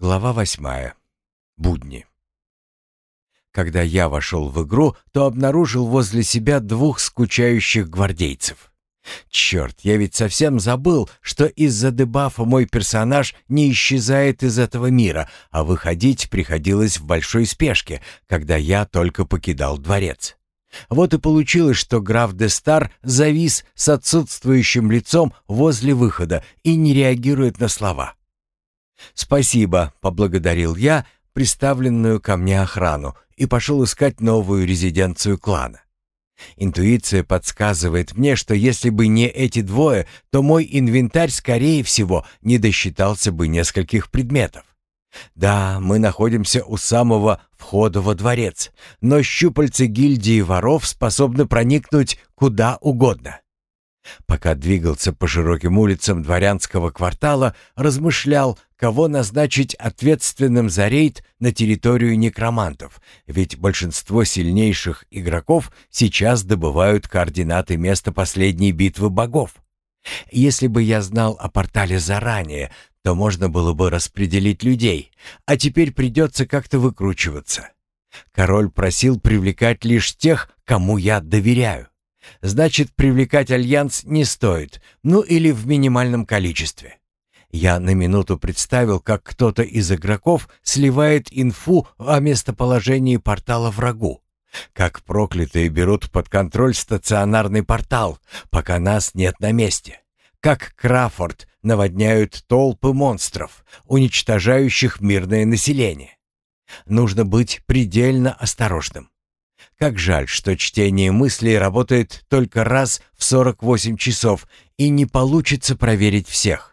Глава восьмая. Будни. Когда я вошел в игру, то обнаружил возле себя двух скучающих гвардейцев. Черт, я ведь совсем забыл, что из-за дебафа мой персонаж не исчезает из этого мира, а выходить приходилось в большой спешке, когда я только покидал дворец. Вот и получилось, что граф де Стар завис с отсутствующим лицом возле выхода и не реагирует на слова. «Спасибо», — поблагодарил я приставленную ко мне охрану и пошел искать новую резиденцию клана. Интуиция подсказывает мне, что если бы не эти двое, то мой инвентарь, скорее всего, не досчитался бы нескольких предметов. Да, мы находимся у самого входа во дворец, но щупальцы гильдии воров способны проникнуть куда угодно. Пока двигался по широким улицам дворянского квартала, размышлял, кого назначить ответственным за рейд на территорию некромантов, ведь большинство сильнейших игроков сейчас добывают координаты места последней битвы богов. Если бы я знал о портале заранее, то можно было бы распределить людей, а теперь придется как-то выкручиваться. Король просил привлекать лишь тех, кому я доверяю. Значит, привлекать альянс не стоит, ну или в минимальном количестве. Я на минуту представил, как кто-то из игроков сливает инфу о местоположении портала врагу. Как проклятые берут под контроль стационарный портал, пока нас нет на месте. Как Крафорд наводняют толпы монстров, уничтожающих мирное население. Нужно быть предельно осторожным. Как жаль, что чтение мыслей работает только раз в 48 часов и не получится проверить всех.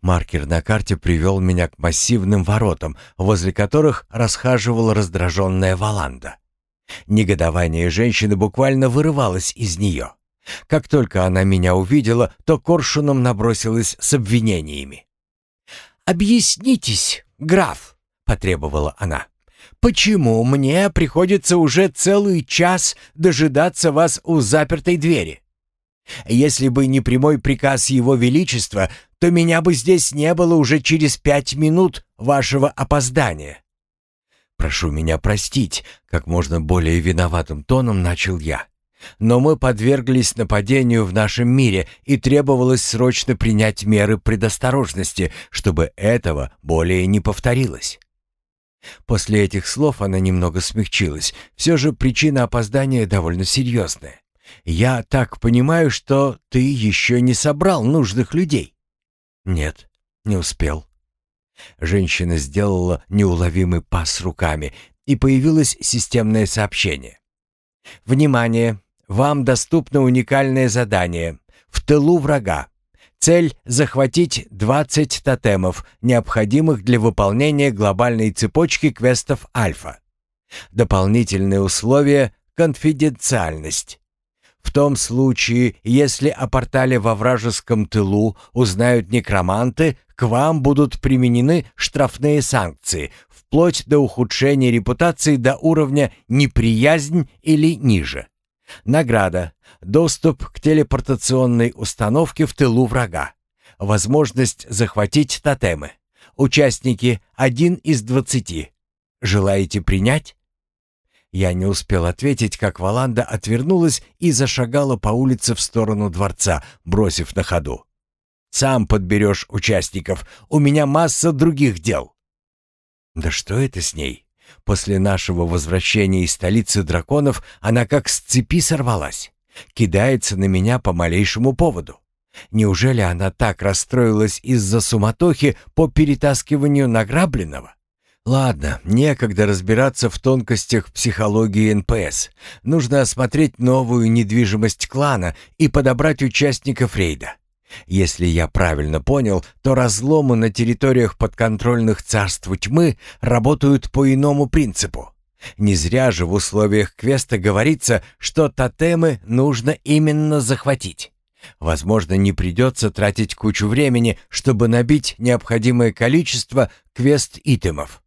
Маркер на карте привел меня к массивным воротам, возле которых расхаживала раздраженная Валанда. Негодование женщины буквально вырывалось из нее. Как только она меня увидела, то коршуном набросилась с обвинениями. «Объяснитесь, граф!» — потребовала она. «Почему мне приходится уже целый час дожидаться вас у запертой двери? Если бы не прямой приказ Его Величества, то меня бы здесь не было уже через пять минут вашего опоздания». «Прошу меня простить», — как можно более виноватым тоном начал я. «Но мы подверглись нападению в нашем мире, и требовалось срочно принять меры предосторожности, чтобы этого более не повторилось». После этих слов она немного смягчилась. Все же причина опоздания довольно серьезная. «Я так понимаю, что ты еще не собрал нужных людей?» «Нет, не успел». Женщина сделала неуловимый пас руками, и появилось системное сообщение. «Внимание! Вам доступно уникальное задание. В тылу врага. Цель — захватить 20 тотемов, необходимых для выполнения глобальной цепочки квестов Альфа. Дополнительные условия — конфиденциальность. В том случае, если о портале во вражеском тылу узнают некроманты, к вам будут применены штрафные санкции, вплоть до ухудшения репутации до уровня «неприязнь» или ниже. Награда. Доступ к телепортационной установке в тылу врага. Возможность захватить тотемы. Участники один из двадцати. Желаете принять? Я не успел ответить, как Валанда отвернулась и зашагала по улице в сторону дворца, бросив на ходу. «Сам подберешь участников, у меня масса других дел». «Да что это с ней?» После нашего возвращения из столицы драконов она как с цепи сорвалась. Кидается на меня по малейшему поводу. Неужели она так расстроилась из-за суматохи по перетаскиванию награбленного? Ладно, некогда разбираться в тонкостях психологии НПС. Нужно осмотреть новую недвижимость клана и подобрать участников рейда. Если я правильно понял, то разломы на территориях подконтрольных царству тьмы работают по иному принципу. Не зря же в условиях квеста говорится, что тотемы нужно именно захватить. Возможно, не придется тратить кучу времени, чтобы набить необходимое количество квест-итемов.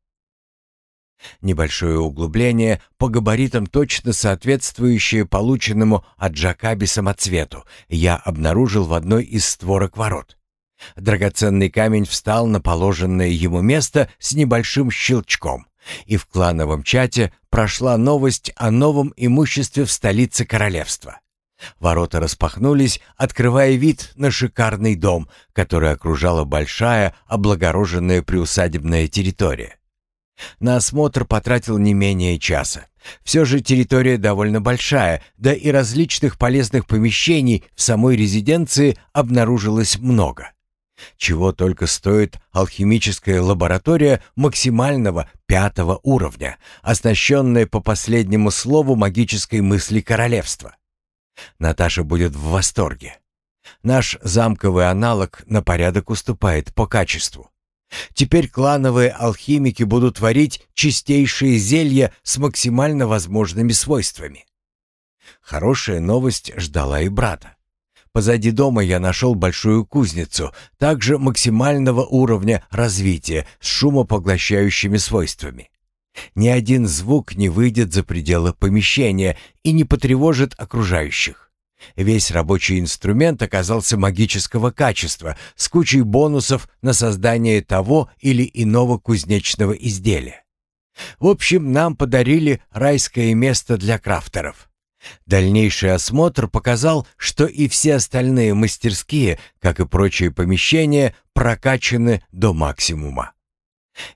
Небольшое углубление, по габаритам точно соответствующее полученному от Джакаби самоцвету, я обнаружил в одной из створок ворот. Драгоценный камень встал на положенное ему место с небольшим щелчком, и в клановом чате прошла новость о новом имуществе в столице королевства. Ворота распахнулись, открывая вид на шикарный дом, который окружала большая, облагороженная приусадебная территория. На осмотр потратил не менее часа. Все же территория довольно большая, да и различных полезных помещений в самой резиденции обнаружилось много. Чего только стоит алхимическая лаборатория максимального пятого уровня, оснащенная по последнему слову магической мысли королевства. Наташа будет в восторге. Наш замковый аналог на порядок уступает по качеству. Теперь клановые алхимики будут творить чистейшие зелья с максимально возможными свойствами. Хорошая новость ждала и брата. Позади дома я нашел большую кузницу, также максимального уровня развития, с шумопоглощающими свойствами. Ни один звук не выйдет за пределы помещения и не потревожит окружающих. Весь рабочий инструмент оказался магического качества, с кучей бонусов на создание того или иного кузнечного изделия. В общем, нам подарили райское место для крафтеров. Дальнейший осмотр показал, что и все остальные мастерские, как и прочие помещения, прокачаны до максимума.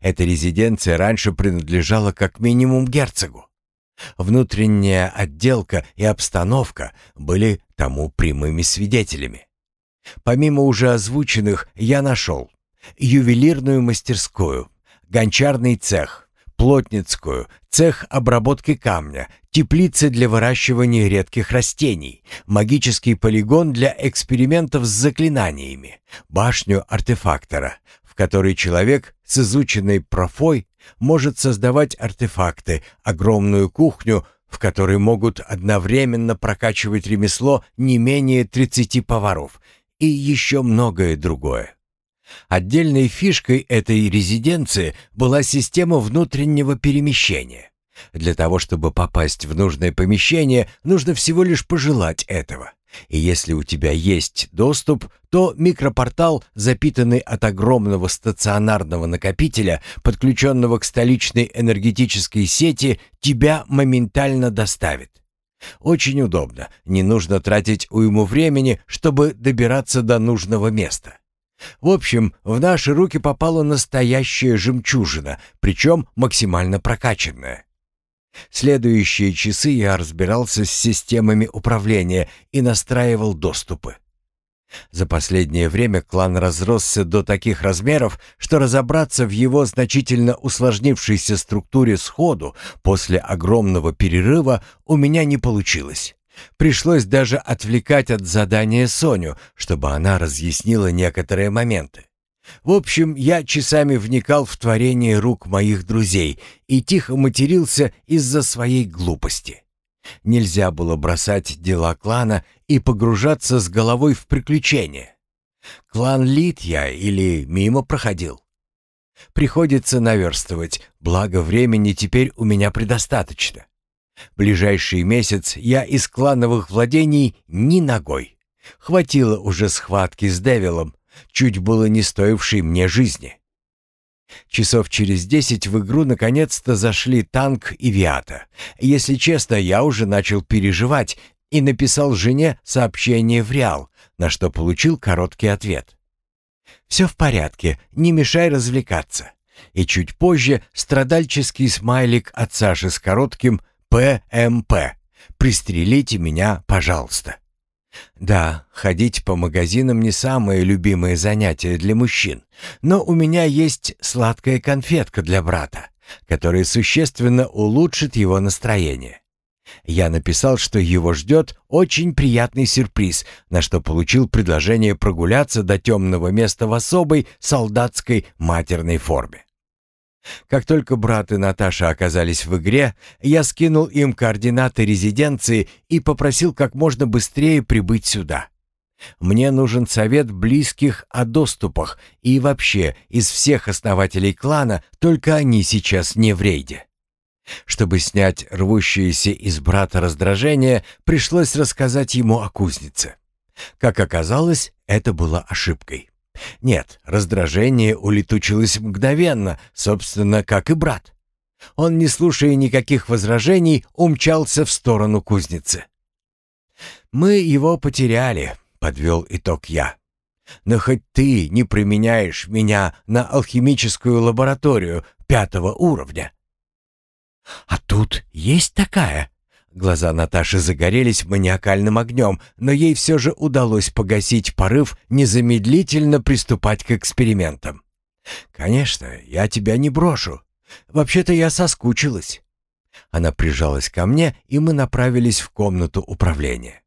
Эта резиденция раньше принадлежала как минимум герцогу. Внутренняя отделка и обстановка были тому прямыми свидетелями. Помимо уже озвученных, я нашел ювелирную мастерскую, гончарный цех, плотницкую, цех обработки камня, теплицы для выращивания редких растений, магический полигон для экспериментов с заклинаниями, башню артефактора, в которой человек с изученной профой может создавать артефакты, огромную кухню, в которой могут одновременно прокачивать ремесло не менее 30 поваров и еще многое другое. Отдельной фишкой этой резиденции была система внутреннего перемещения. Для того, чтобы попасть в нужное помещение, нужно всего лишь пожелать этого. И если у тебя есть доступ, то микропортал, запитанный от огромного стационарного накопителя, подключенного к столичной энергетической сети, тебя моментально доставит. Очень удобно, не нужно тратить уйму времени, чтобы добираться до нужного места. В общем, в наши руки попала настоящая жемчужина, причем максимально прокачанная. Следующие часы я разбирался с системами управления и настраивал доступы. За последнее время клан разросся до таких размеров, что разобраться в его значительно усложнившейся структуре сходу после огромного перерыва у меня не получилось. Пришлось даже отвлекать от задания Соню, чтобы она разъяснила некоторые моменты. В общем, я часами вникал в творение рук моих друзей и тихо матерился из-за своей глупости. Нельзя было бросать дела клана и погружаться с головой в приключения. Клан лит я или мимо проходил. Приходится наверстывать, благо времени теперь у меня предостаточно. Ближайший месяц я из клановых владений ни ногой. Хватило уже схватки с Девилом, чуть было не стоивший мне жизни. Часов через десять в игру наконец-то зашли танк и Виата. Если честно, я уже начал переживать и написал жене сообщение в Реал, на что получил короткий ответ. «Все в порядке, не мешай развлекаться». И чуть позже страдальческий смайлик от Саши с коротким «ПМП». «Пристрелите меня, пожалуйста». Да, ходить по магазинам не самое любимое занятие для мужчин, но у меня есть сладкая конфетка для брата, которая существенно улучшит его настроение. Я написал, что его ждет очень приятный сюрприз, на что получил предложение прогуляться до темного места в особой солдатской матерной форме. Как только брат и Наташа оказались в игре, я скинул им координаты резиденции и попросил как можно быстрее прибыть сюда. Мне нужен совет близких о доступах и вообще из всех основателей клана только они сейчас не в рейде. Чтобы снять рвущееся из брата раздражение, пришлось рассказать ему о кузнице. Как оказалось, это было ошибкой. Нет, раздражение улетучилось мгновенно, собственно, как и брат. Он, не слушая никаких возражений, умчался в сторону кузницы. «Мы его потеряли», — подвел итог я. «Но хоть ты не применяешь меня на алхимическую лабораторию пятого уровня». «А тут есть такая?» Глаза Наташи загорелись маниакальным огнем, но ей все же удалось погасить порыв незамедлительно приступать к экспериментам. «Конечно, я тебя не брошу. Вообще-то я соскучилась». Она прижалась ко мне, и мы направились в комнату управления.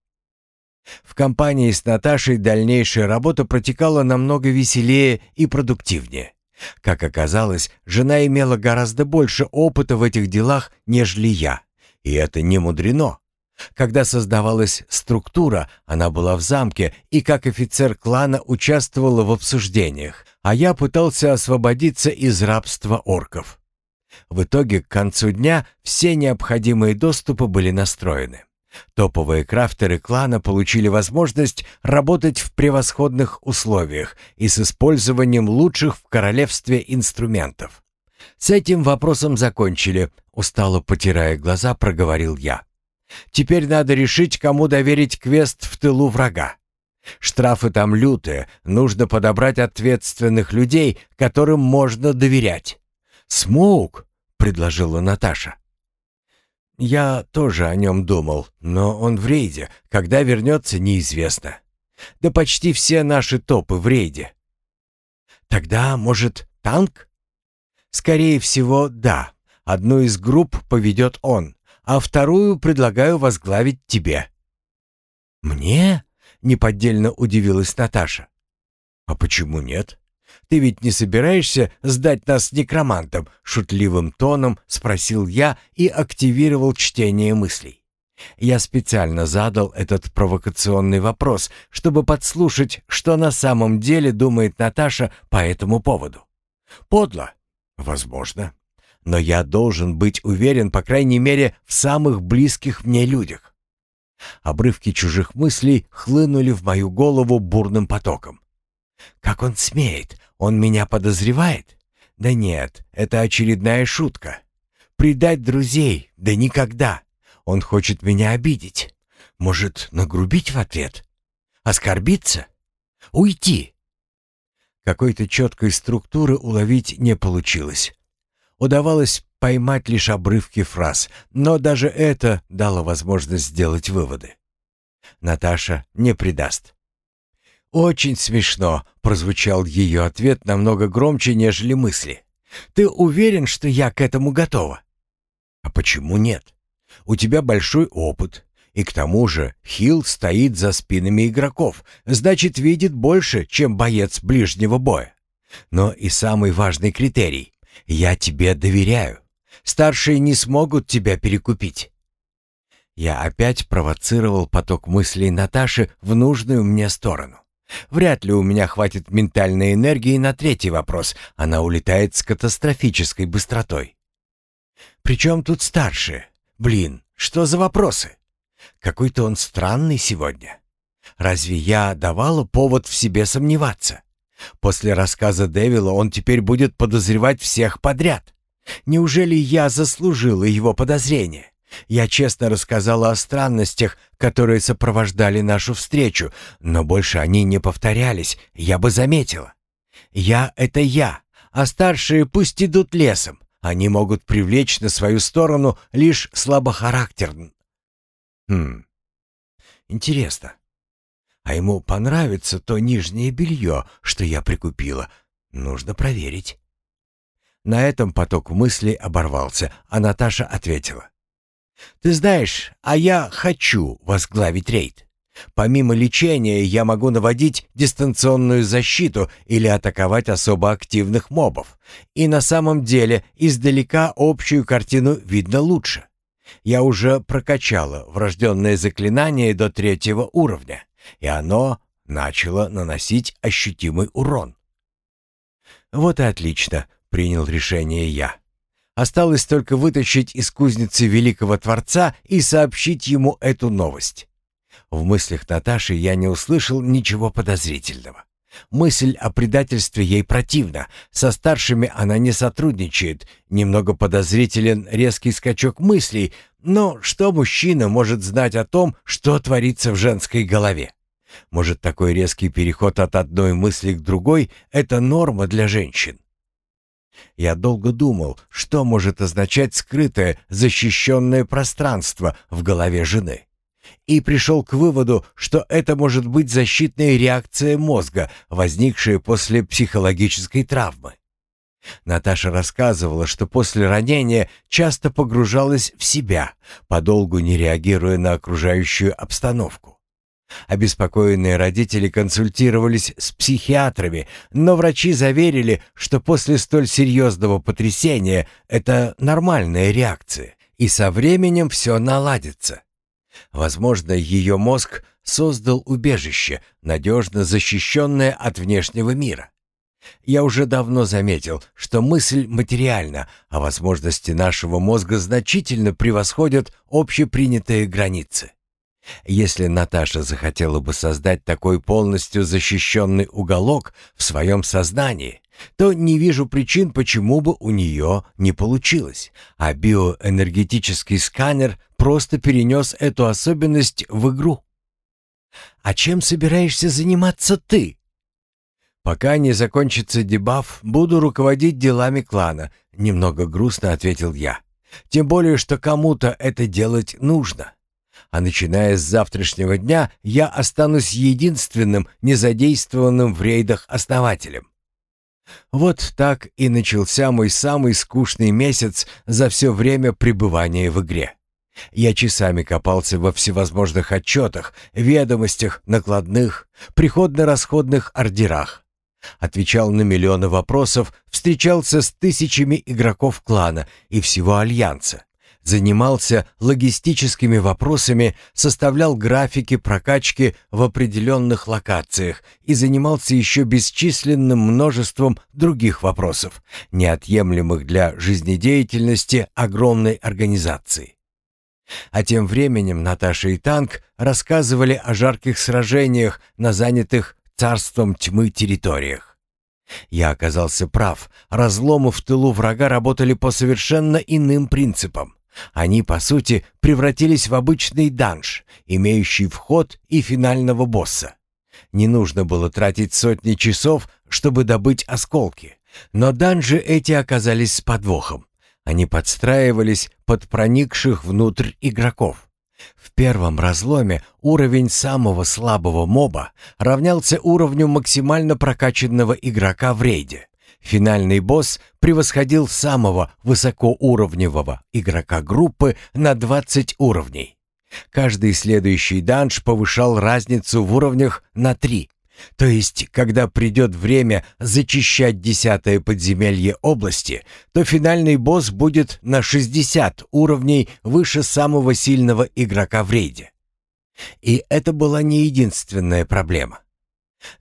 В компании с Наташей дальнейшая работа протекала намного веселее и продуктивнее. Как оказалось, жена имела гораздо больше опыта в этих делах, нежели я. И это не мудрено. Когда создавалась структура, она была в замке и как офицер клана участвовала в обсуждениях, а я пытался освободиться из рабства орков. В итоге к концу дня все необходимые доступы были настроены. Топовые крафтеры клана получили возможность работать в превосходных условиях и с использованием лучших в королевстве инструментов. С этим вопросом закончили, устало потирая глаза, проговорил я. Теперь надо решить, кому доверить квест в тылу врага. Штрафы там лютые, нужно подобрать ответственных людей, которым можно доверять. «Смоук», — предложила Наташа. «Я тоже о нем думал, но он в рейде. Когда вернется, неизвестно. Да почти все наши топы в рейде». «Тогда, может, танк?» «Скорее всего, да. Одну из групп поведет он, а вторую предлагаю возглавить тебе». «Мне?» — неподдельно удивилась Наташа. «А почему нет? Ты ведь не собираешься сдать нас некромантам?» Шутливым тоном спросил я и активировал чтение мыслей. Я специально задал этот провокационный вопрос, чтобы подслушать, что на самом деле думает Наташа по этому поводу. Подло? Возможно. Но я должен быть уверен, по крайней мере, в самых близких мне людях. Обрывки чужих мыслей хлынули в мою голову бурным потоком. Как он смеет? Он меня подозревает? Да нет, это очередная шутка. Предать друзей? Да никогда. Он хочет меня обидеть. Может, нагрубить в ответ? Оскорбиться? Уйти? Какой-то четкой структуры уловить не получилось. Удавалось поймать лишь обрывки фраз, но даже это дало возможность сделать выводы. Наташа не предаст. «Очень смешно», — прозвучал ее ответ намного громче, нежели мысли. «Ты уверен, что я к этому готова?» «А почему нет? У тебя большой опыт, и к тому же Хилл стоит за спинами игроков, значит, видит больше, чем боец ближнего боя. Но и самый важный критерий — я тебе доверяю. Старшие не смогут тебя перекупить». Я опять провоцировал поток мыслей Наташи в нужную мне сторону. Вряд ли у меня хватит ментальной энергии на третий вопрос. Она улетает с катастрофической быстротой. Причем тут старшие? Блин, что за вопросы? Какой-то он странный сегодня. Разве я давала повод в себе сомневаться? После рассказа Дэвила он теперь будет подозревать всех подряд. Неужели я заслужила его подозрение? Я честно рассказала о странностях, которые сопровождали нашу встречу, но больше они не повторялись, я бы заметила. Я — это я, а старшие пусть идут лесом. Они могут привлечь на свою сторону лишь слабохарактерн. Хм, интересно. А ему понравится то нижнее белье, что я прикупила. Нужно проверить. На этом поток мыслей оборвался, а Наташа ответила. Ты знаешь, а я хочу возглавить рейд. Помимо лечения я могу наводить дистанционную защиту или атаковать особо активных мобов. И на самом деле издалека общую картину видно лучше. Я уже прокачала врожденное заклинание до третьего уровня, и оно начало наносить ощутимый урон. «Вот и отлично», — принял решение я. Осталось только вытащить из кузницы великого Творца и сообщить ему эту новость. В мыслях Наташи я не услышал ничего подозрительного. Мысль о предательстве ей противна. Со старшими она не сотрудничает. Немного подозрителен резкий скачок мыслей. Но что мужчина может знать о том, что творится в женской голове? Может, такой резкий переход от одной мысли к другой — это норма для женщин? Я долго думал, что может означать скрытое, защищенное пространство в голове жены. И пришел к выводу, что это может быть защитная реакция мозга, возникшая после психологической травмы. Наташа рассказывала, что после ранения часто погружалась в себя, подолгу не реагируя на окружающую обстановку. Обеспокоенные родители консультировались с психиатрами, но врачи заверили, что после столь серьезного потрясения это нормальная реакция, и со временем все наладится. Возможно, ее мозг создал убежище, надежно защищенное от внешнего мира. Я уже давно заметил, что мысль материальна, а возможности нашего мозга значительно превосходят общепринятые границы. Если Наташа захотела бы создать такой полностью защищенный уголок в своем сознании, то не вижу причин, почему бы у нее не получилось, а биоэнергетический сканер просто перенес эту особенность в игру. «А чем собираешься заниматься ты?» «Пока не закончится дебаф, буду руководить делами клана», — немного грустно ответил я. «Тем более, что кому-то это делать нужно а начиная с завтрашнего дня я останусь единственным незадействованным в рейдах основателем. Вот так и начался мой самый скучный месяц за все время пребывания в игре. Я часами копался во всевозможных отчетах, ведомостях, накладных, приходно-расходных ордерах. Отвечал на миллионы вопросов, встречался с тысячами игроков клана и всего Альянса занимался логистическими вопросами, составлял графики прокачки в определенных локациях и занимался еще бесчисленным множеством других вопросов, неотъемлемых для жизнедеятельности огромной организации. А тем временем Наташа и Танк рассказывали о жарких сражениях на занятых царством тьмы территориях. Я оказался прав, разломы в тылу врага работали по совершенно иным принципам. Они, по сути, превратились в обычный данж, имеющий вход и финального босса. Не нужно было тратить сотни часов, чтобы добыть осколки. Но данжи эти оказались с подвохом. Они подстраивались под проникших внутрь игроков. В первом разломе уровень самого слабого моба равнялся уровню максимально прокачанного игрока в рейде. Финальный босс превосходил самого высокоуровневого игрока группы на 20 уровней. Каждый следующий данж повышал разницу в уровнях на 3. То есть, когда придет время зачищать десятое подземелье области, то финальный босс будет на 60 уровней выше самого сильного игрока в рейде. И это была не единственная проблема.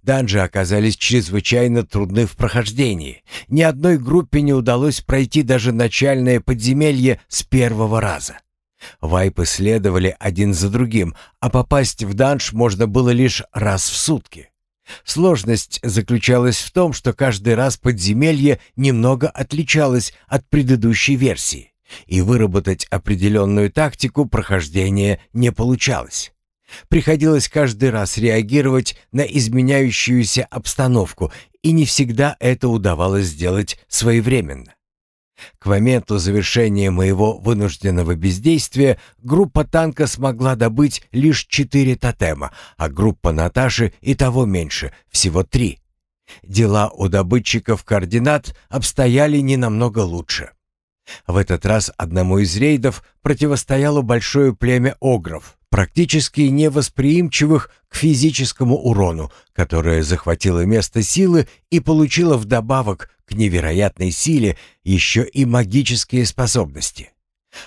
Данжи оказались чрезвычайно трудны в прохождении. Ни одной группе не удалось пройти даже начальное подземелье с первого раза. Вайпы следовали один за другим, а попасть в данж можно было лишь раз в сутки. Сложность заключалась в том, что каждый раз подземелье немного отличалось от предыдущей версии, и выработать определенную тактику прохождения не получалось. Приходилось каждый раз реагировать на изменяющуюся обстановку, и не всегда это удавалось сделать своевременно. К моменту завершения моего вынужденного бездействия группа танка смогла добыть лишь четыре тотема, а группа Наташи и того меньше, всего три. Дела у добытчиков координат обстояли не намного лучше. В этот раз одному из рейдов противостояло большое племя огров, практически невосприимчивых к физическому урону, которое захватило место силы и получило вдобавок к невероятной силе еще и магические способности.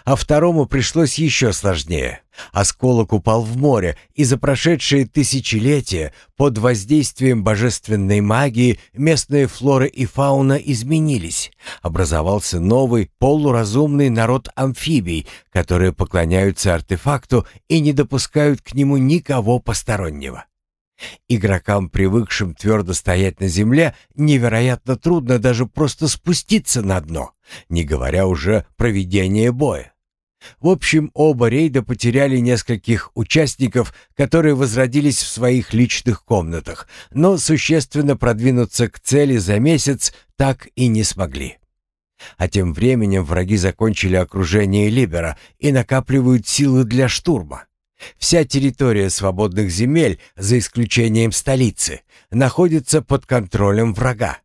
А второму пришлось еще сложнее. Осколок упал в море, и за прошедшие тысячелетия под воздействием божественной магии местные флора и фауна изменились. Образовался новый полуразумный народ амфибий, которые поклоняются артефакту и не допускают к нему никого постороннего. Игрокам, привыкшим твердо стоять на земле, невероятно трудно даже просто спуститься на дно, не говоря уже про ведение боя. В общем, оба рейда потеряли нескольких участников, которые возродились в своих личных комнатах, но существенно продвинуться к цели за месяц так и не смогли. А тем временем враги закончили окружение Либера и накапливают силы для штурма. Вся территория свободных земель, за исключением столицы, находится под контролем врага.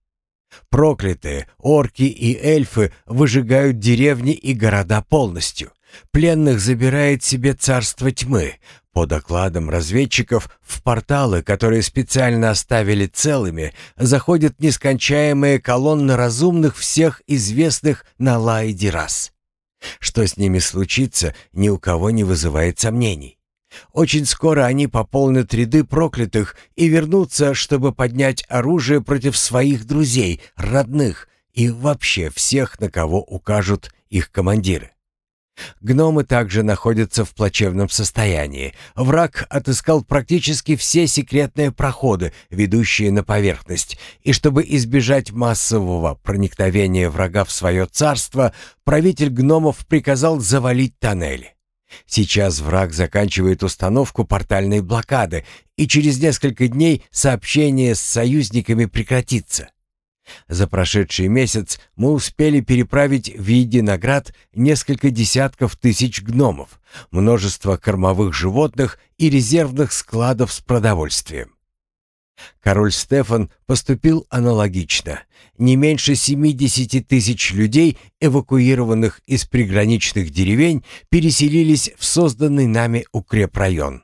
Проклятые орки и эльфы выжигают деревни и города полностью. Пленных забирает себе царство тьмы. По докладам разведчиков, в порталы, которые специально оставили целыми, заходят нескончаемые колонны разумных всех известных на Лаиде рас. Что с ними случится, ни у кого не вызывает сомнений. Очень скоро они пополнят ряды проклятых и вернутся, чтобы поднять оружие против своих друзей, родных и вообще всех, на кого укажут их командиры. Гномы также находятся в плачевном состоянии. Враг отыскал практически все секретные проходы, ведущие на поверхность, и чтобы избежать массового проникновения врага в свое царство, правитель гномов приказал завалить тоннели. Сейчас враг заканчивает установку портальной блокады, и через несколько дней сообщение с союзниками прекратится. За прошедший месяц мы успели переправить в Единоград несколько десятков тысяч гномов, множество кормовых животных и резервных складов с продовольствием. Король Стефан поступил аналогично. Не меньше 70 тысяч людей, эвакуированных из приграничных деревень, переселились в созданный нами укрепрайон.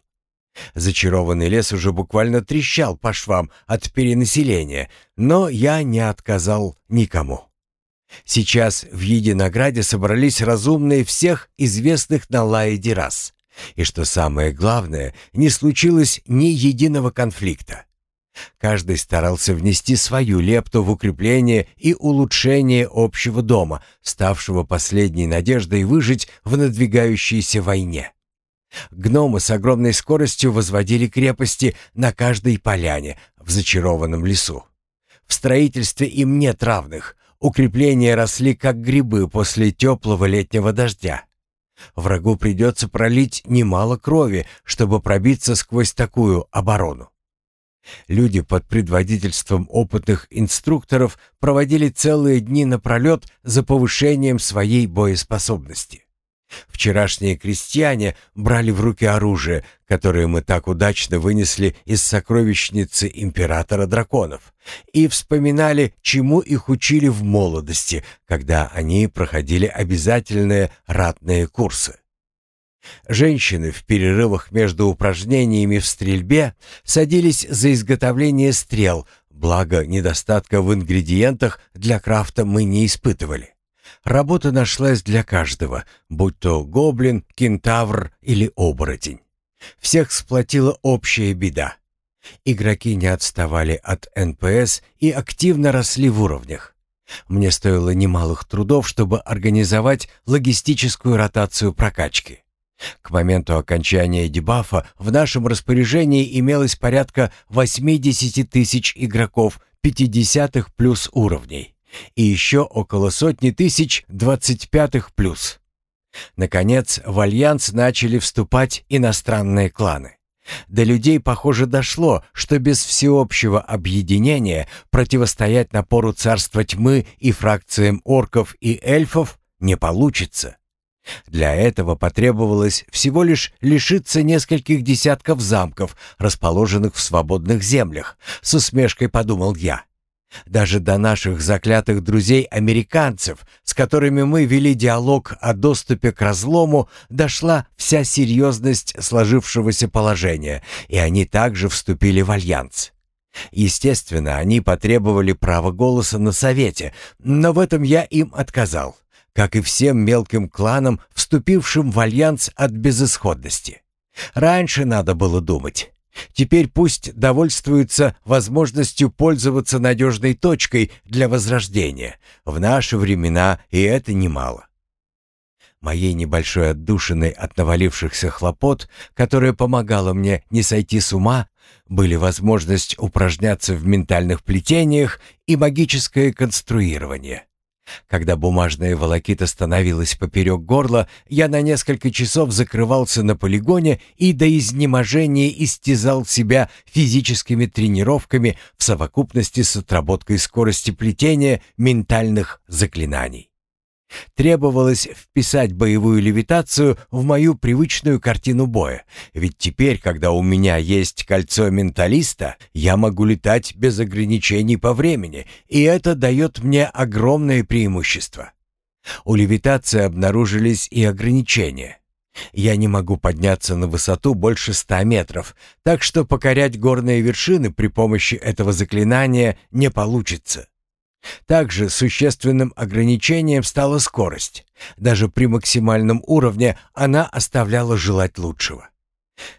Зачарованный лес уже буквально трещал по швам от перенаселения, но я не отказал никому. Сейчас в Единограде собрались разумные всех известных на Лаиде рас. И что самое главное, не случилось ни единого конфликта. Каждый старался внести свою лепту в укрепление и улучшение общего дома, ставшего последней надеждой выжить в надвигающейся войне. Гномы с огромной скоростью возводили крепости на каждой поляне в зачарованном лесу. В строительстве им нет равных, укрепления росли как грибы после теплого летнего дождя. Врагу придется пролить немало крови, чтобы пробиться сквозь такую оборону. Люди под предводительством опытных инструкторов проводили целые дни напролет за повышением своей боеспособности. Вчерашние крестьяне брали в руки оружие, которое мы так удачно вынесли из сокровищницы императора драконов, и вспоминали, чему их учили в молодости, когда они проходили обязательные ратные курсы. Женщины в перерывах между упражнениями в стрельбе садились за изготовление стрел, благо недостатка в ингредиентах для крафта мы не испытывали. Работа нашлась для каждого, будь то гоблин, кентавр или оборотень. Всех сплотила общая беда. Игроки не отставали от НПС и активно росли в уровнях. Мне стоило немалых трудов, чтобы организовать логистическую ротацию прокачки. К моменту окончания дебафа в нашем распоряжении имелось порядка 80 тысяч игроков 50-х плюс уровней и еще около сотни тысяч 25-х плюс. Наконец, в альянс начали вступать иностранные кланы. До людей, похоже, дошло, что без всеобщего объединения противостоять напору царства тьмы и фракциям орков и эльфов не получится. Для этого потребовалось всего лишь лишиться нескольких десятков замков, расположенных в свободных землях, с усмешкой подумал я. Даже до наших заклятых друзей-американцев, с которыми мы вели диалог о доступе к разлому, дошла вся серьезность сложившегося положения, и они также вступили в альянс. Естественно, они потребовали права голоса на совете, но в этом я им отказал как и всем мелким кланам, вступившим в альянс от безысходности. Раньше надо было думать. Теперь пусть довольствуются возможностью пользоваться надежной точкой для возрождения. В наши времена и это немало. Моей небольшой отдушиной от навалившихся хлопот, которая помогала мне не сойти с ума, Были возможность упражняться в ментальных плетениях и магическое конструирование. Когда бумажная волокита становилась поперек горла, я на несколько часов закрывался на полигоне и до изнеможения истязал себя физическими тренировками в совокупности с отработкой скорости плетения ментальных заклинаний. Требовалось вписать боевую левитацию в мою привычную картину боя, ведь теперь, когда у меня есть кольцо менталиста, я могу летать без ограничений по времени, и это дает мне огромное преимущество. У левитации обнаружились и ограничения. Я не могу подняться на высоту больше ста метров, так что покорять горные вершины при помощи этого заклинания не получится. Также существенным ограничением стала скорость. Даже при максимальном уровне она оставляла желать лучшего.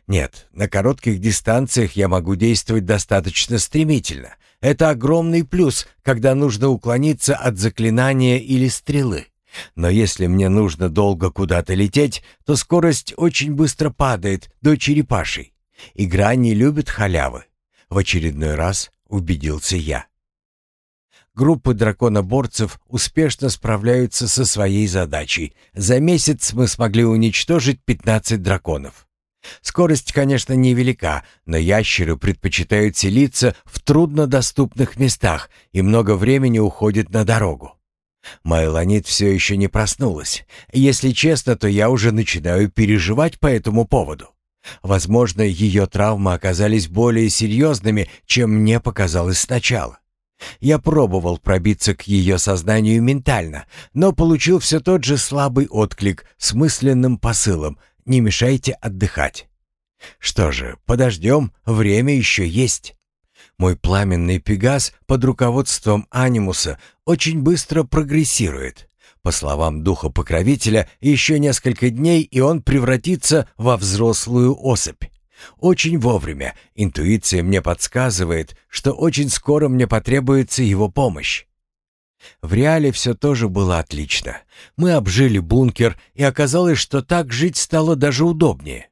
Нет, на коротких дистанциях я могу действовать достаточно стремительно. Это огромный плюс, когда нужно уклониться от заклинания или стрелы. Но если мне нужно долго куда-то лететь, то скорость очень быстро падает до черепашей. Игра не любит халявы. В очередной раз убедился я группы драконоборцев успешно справляются со своей задачей. За месяц мы смогли уничтожить 15 драконов. Скорость, конечно, невелика, но ящеры предпочитают селиться в труднодоступных местах и много времени уходит на дорогу. Майланит все еще не проснулась. Если честно, то я уже начинаю переживать по этому поводу. Возможно, ее травмы оказались более серьезными, чем мне показалось сначала. Я пробовал пробиться к ее сознанию ментально, но получил все тот же слабый отклик с мысленным посылом «Не мешайте отдыхать». Что же, подождем, время еще есть. Мой пламенный пегас под руководством Анимуса очень быстро прогрессирует. По словам духа-покровителя, еще несколько дней, и он превратится во взрослую особь. Очень вовремя. Интуиция мне подсказывает, что очень скоро мне потребуется его помощь. В реале все тоже было отлично. Мы обжили бункер, и оказалось, что так жить стало даже удобнее.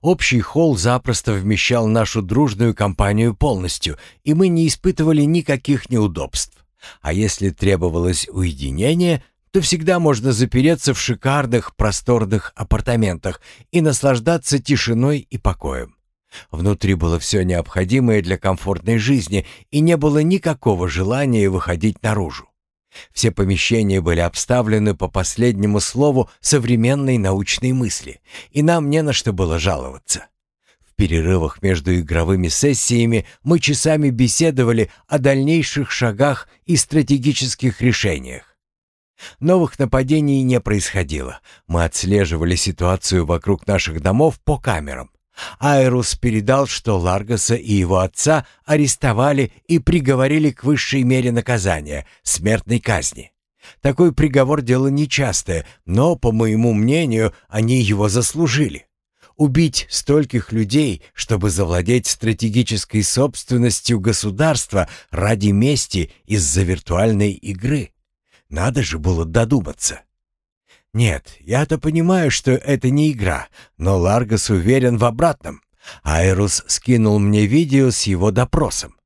Общий холл запросто вмещал нашу дружную компанию полностью, и мы не испытывали никаких неудобств. А если требовалось уединение, то всегда можно запереться в шикарных просторных апартаментах и наслаждаться тишиной и покоем. Внутри было все необходимое для комфортной жизни, и не было никакого желания выходить наружу. Все помещения были обставлены по последнему слову современной научной мысли, и нам не на что было жаловаться. В перерывах между игровыми сессиями мы часами беседовали о дальнейших шагах и стратегических решениях. Новых нападений не происходило. Мы отслеживали ситуацию вокруг наших домов по камерам. Айрус передал, что Ларгаса и его отца арестовали и приговорили к высшей мере наказания — смертной казни. Такой приговор — дело нечастое, но, по моему мнению, они его заслужили. Убить стольких людей, чтобы завладеть стратегической собственностью государства ради мести из-за виртуальной игры — надо же было додуматься. Нет, я-то понимаю, что это не игра, но Ларгас уверен в обратном. Айрус скинул мне видео с его допросом.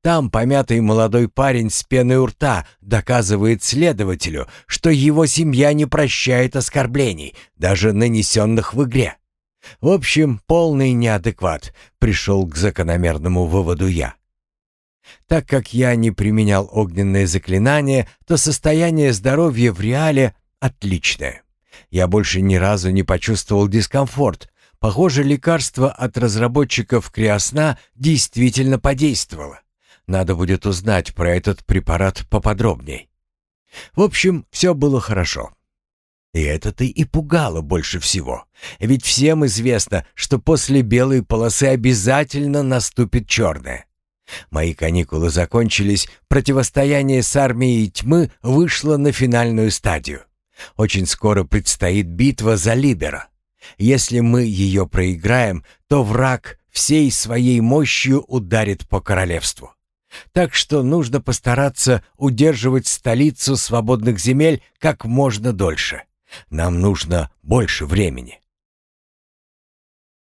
Там помятый молодой парень с пеной у рта доказывает следователю, что его семья не прощает оскорблений, даже нанесенных в игре. В общем, полный неадекват, пришел к закономерному выводу я. Так как я не применял огненные заклинания, то состояние здоровья в реале отличное. Я больше ни разу не почувствовал дискомфорт. Похоже, лекарство от разработчиков Криосна действительно подействовало. Надо будет узнать про этот препарат поподробней. В общем, все было хорошо. И это-то и пугало больше всего. Ведь всем известно, что после белой полосы обязательно наступит черная. Мои каникулы закончились, противостояние с армией тьмы вышло на финальную стадию. Очень скоро предстоит битва за Либера. Если мы ее проиграем, то враг всей своей мощью ударит по королевству. Так что нужно постараться удерживать столицу свободных земель как можно дольше. Нам нужно больше времени.